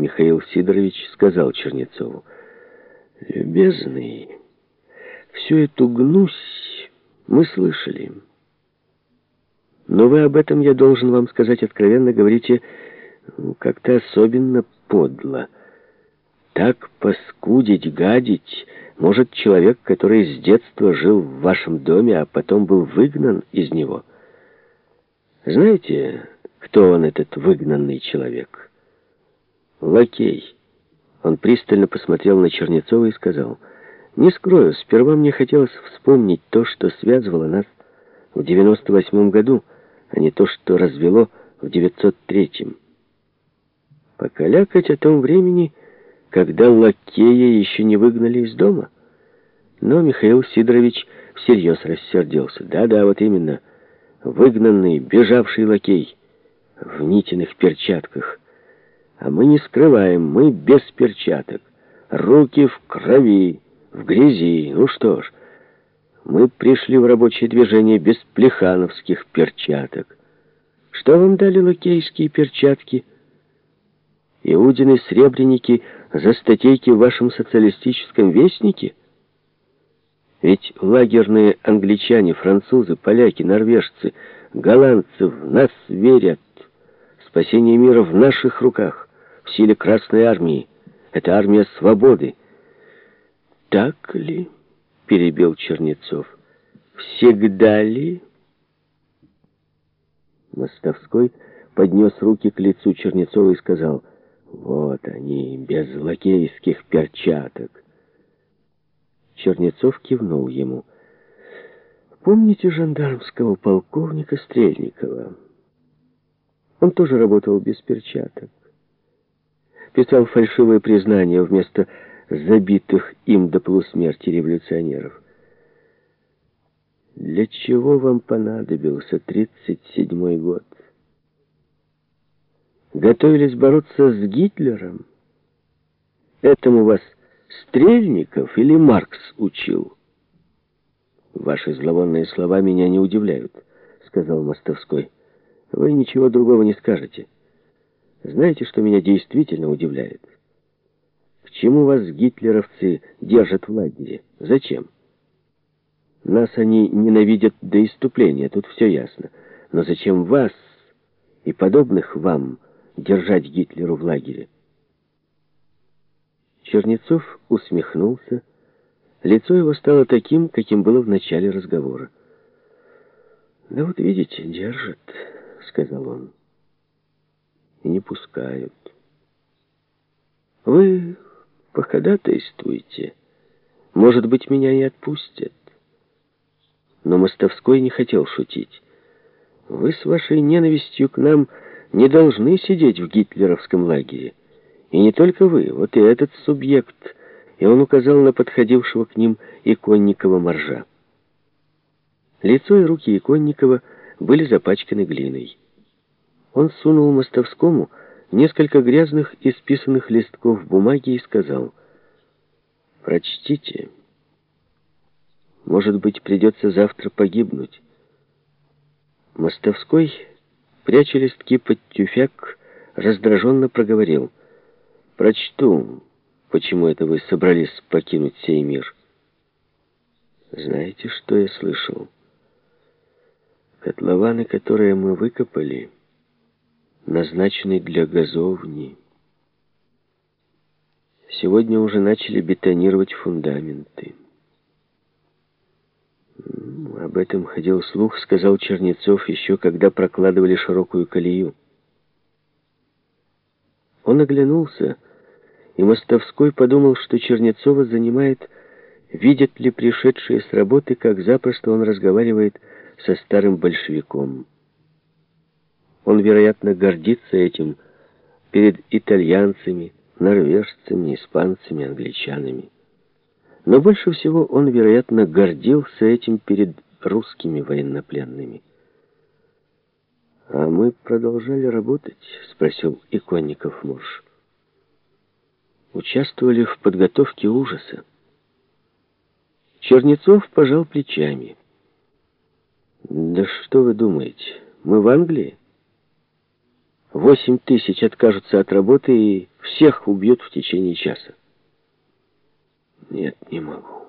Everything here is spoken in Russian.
Михаил Сидорович сказал Чернецову. «Любезный, всю эту гнусь мы слышали. Но вы об этом, я должен вам сказать откровенно, говорите ну, как-то особенно подло. Так паскудить, гадить может человек, который с детства жил в вашем доме, а потом был выгнан из него. Знаете, кто он, этот выгнанный человек? Лакей. Он пристально посмотрел на Чернецова и сказал, «Не скрою, сперва мне хотелось вспомнить то, что связывало нас в 98 году, а не то, что развело в 903-м. Покалякать о том времени когда лакея еще не выгнали из дома. Но Михаил Сидорович всерьез рассердился. Да-да, вот именно. Выгнанный, бежавший лакей в нитиных перчатках. А мы не скрываем, мы без перчаток. Руки в крови, в грязи. Ну что ж, мы пришли в рабочее движение без плехановских перчаток. Что вам дали лакейские перчатки? Иудины сребреники за статейки в вашем социалистическом вестнике? Ведь лагерные англичане, французы, поляки, норвежцы, голландцы в нас верят. Спасение мира в наших руках, в силе Красной Армии. Это армия свободы. Так ли? Перебил Чернецов. Всегда ли? Мостовской поднес руки к лицу Чернецова и сказал — вот они, без лакейских перчаток. Чернецов кивнул ему. Помните жандармского полковника Стрельникова? Он тоже работал без перчаток. Писал фальшивые признания вместо забитых им до полусмерти революционеров. Для чего вам понадобился 37-й год? готовились бороться с Гитлером? Этому вас Стрельников или Маркс учил? Ваши зловонные слова меня не удивляют, сказал Мостовской. Вы ничего другого не скажете. Знаете, что меня действительно удивляет? К чему вас гитлеровцы держат в лагере? Зачем? Нас они ненавидят до иступления, тут все ясно. Но зачем вас и подобных вам держать Гитлеру в лагере. Чернецов усмехнулся. Лицо его стало таким, каким было в начале разговора. «Да вот видите, держат», — сказал он. «И не пускают. Вы походатайствуете. Может быть, меня и отпустят». Но Мостовской не хотел шутить. «Вы с вашей ненавистью к нам...» не должны сидеть в гитлеровском лагере. И не только вы, вот и этот субъект. И он указал на подходившего к ним иконникова моржа. Лицо и руки иконникова были запачканы глиной. Он сунул мостовскому несколько грязных исписанных листков бумаги и сказал, «Прочтите. Может быть, придется завтра погибнуть». Мостовской пряча листки под тюфяк, раздраженно проговорил. «Прочту, почему это вы собрались покинуть сей мир». «Знаете, что я слышал? Котлованы, которые мы выкопали, назначены для газовни. Сегодня уже начали бетонировать фундаменты». Об этом ходил слух, сказал Чернецов, еще когда прокладывали широкую колею. Он оглянулся, и Мостовской подумал, что Чернецова занимает, видят ли пришедшие с работы, как запросто он разговаривает со старым большевиком. Он, вероятно, гордится этим перед итальянцами, норвежцами, испанцами, англичанами. Но больше всего он, вероятно, гордился этим перед русскими военнопленными. «А мы продолжали работать?» — спросил Иконников муж. «Участвовали в подготовке ужаса». Чернецов пожал плечами. «Да что вы думаете, мы в Англии?» Восемь тысяч откажутся от работы и всех убьют в течение часа. Нет, не могу.